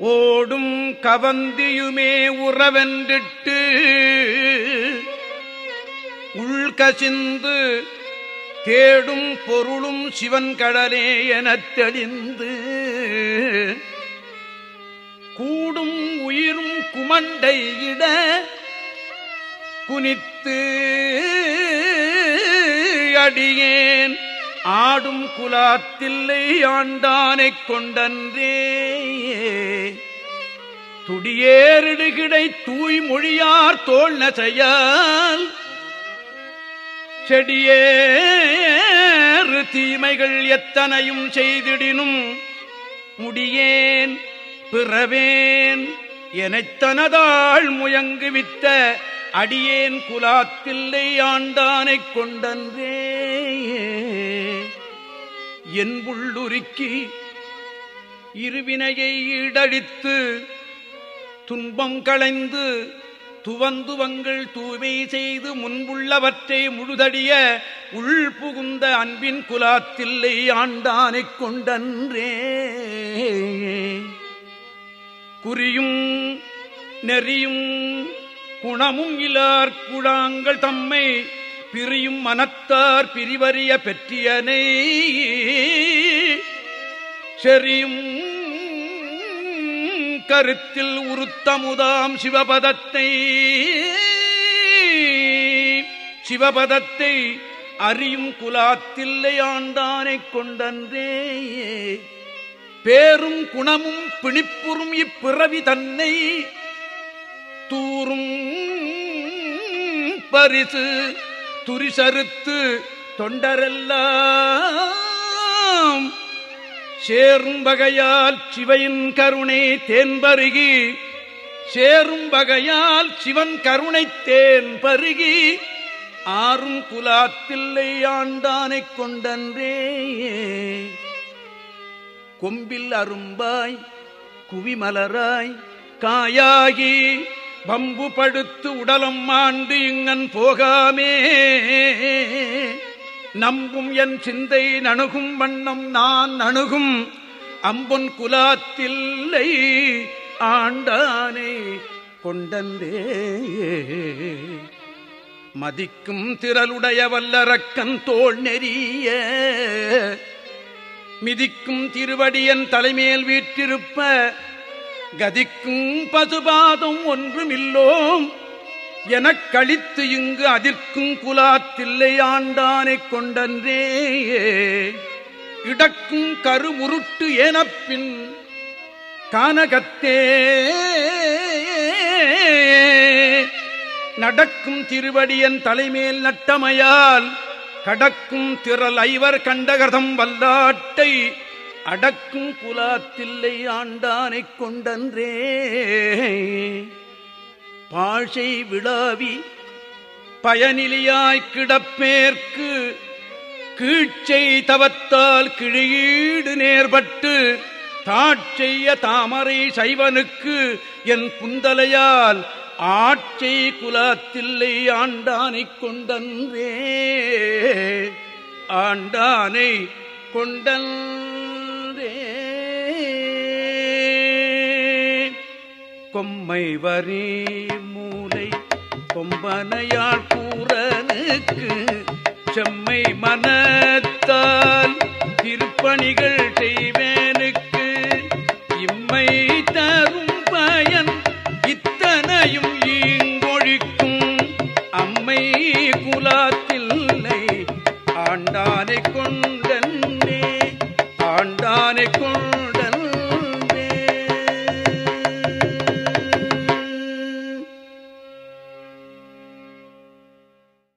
ஓடும் கவந்தியுமே உறவென்றிட்டு உள்கசிந்து தேடும் பொருளும் சிவன் கடலே எனத் தெளிந்து கூடும் உயிரும் குமண்டை இட குனித்து அடியேன் ஆடும் குலாத்தில்லை ஆண்டானைக் கொண்டன்றே. துடியேறிடுகிடை தூய்மொழியார் தோல் நசையால் செடியேறு தீமைகள் எத்தனையும் செய்திடினும் முடியேன் பிறவேன் எனத்தனதாள் முயங்குவித்த அடியேன் குலாத்தில்லை ஆண்டானைக் கொண்டன்றே. என் இருவினையை ஈடழித்து துன்பம் களைந்து துவந்துவங்கள் தூய்மை செய்து முன்புள்ளவற்றை முழுதடிய உள் புகுந்த அன்பின் குலாத்தில்லை ஆண்டானைக் கொண்டன்றே. குறியும் நெறியும் குணமும் இலார் குழாங்கள் தம்மை பிரியும் மனத்தார் பிரிவறிய பெற்றியனை. செறியும் கருத்தில் உருத்தமுதாம் சிவபதத்தை. சிவபதத்தை அறியும் குலாத்தில்லை ஆண்டானை கொண்டன்றே. பேரும் குணமும் பிணிப்புறும் இப்பிறவி தன்னை தூரும் பரிசு துரிசறுத்து தொண்டரெல்லாம் சேரும் வகையால் சிவையின் கருணை தேன் பருகி சேரும் வகையால் சிவன் கருணை தேன் பருகி ஆறும் குலாத்தில்லை ஆண்டானைக் கொண்டன்றே. கொம்பில் அரும்பாய் குவிமலராய் காயாகி பம்பு படுத்து உடலம் ஆண்டு இங்கன் போகாமே. நம்பும் என் சிந்தை நணுகும் வண்ணம் நான் அணுகும். அம்பொன் குலாத்தில்லை ஆண்டானை கொண்டந்தே மதிக்கும் திரளுடைய வல்லரக்கன் தோல் நெறிய. மிதிக்கும் திருவடியன் தலைமேல் வீற்றிருப்ப கதிக்கும் பசுபாதம் ஒன்றுமில்லோம் எனக் கழித்து இங்கு அதிர்க்கும் குலாத்தில்லை ஆண்டானைக் கொண்டன்றே. இடக்கும் கருமுருட்டு ஏனப்பின் கானகத்தே. நடக்கும் திருவடியன் தலைமேல் நட்டமையால் கடக்கும் திரள் ஐவர் கண்டகதம் வல்லாட்டை அடக்கும் குலாத்தில்லை ஆண்டானைக் கொண்டன்றே. பாஷை விழாவி பயனிலியாய்க் கிடப்பேற்கு கீழ்ச்சை தவத்தால் கிழியீடு நேர்பட்டு தாட்செய்ய தாமரை சைவனுக்கு என் புந்தலையால் ஆட்சை குலாத்தில்லை ஆண்டானைக் கொண்டன்றே. ஆண்டானை கொண்டன் கொம்மை வரி மூலை கொம்பனையாள் பூரனுக்கு செம்மை மனத்தால் திருப்பணிகள் செய்வேனுக்கு இம்மை தரும் பயன் இத்தனையும் ஈங்கொழிக்கும் அம்மை குலாத்தில்லை. ஆண்டானை கொண்டே ஆண்டானை கொண்ட